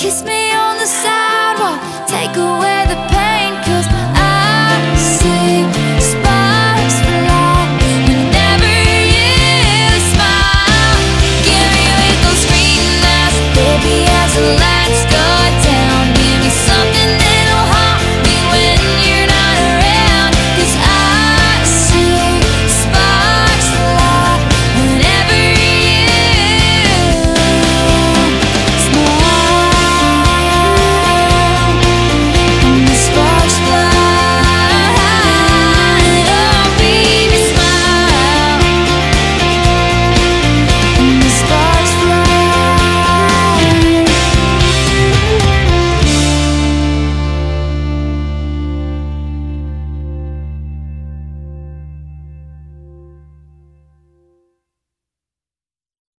Kiss me on the sidewalk, take away the pain, cause I see.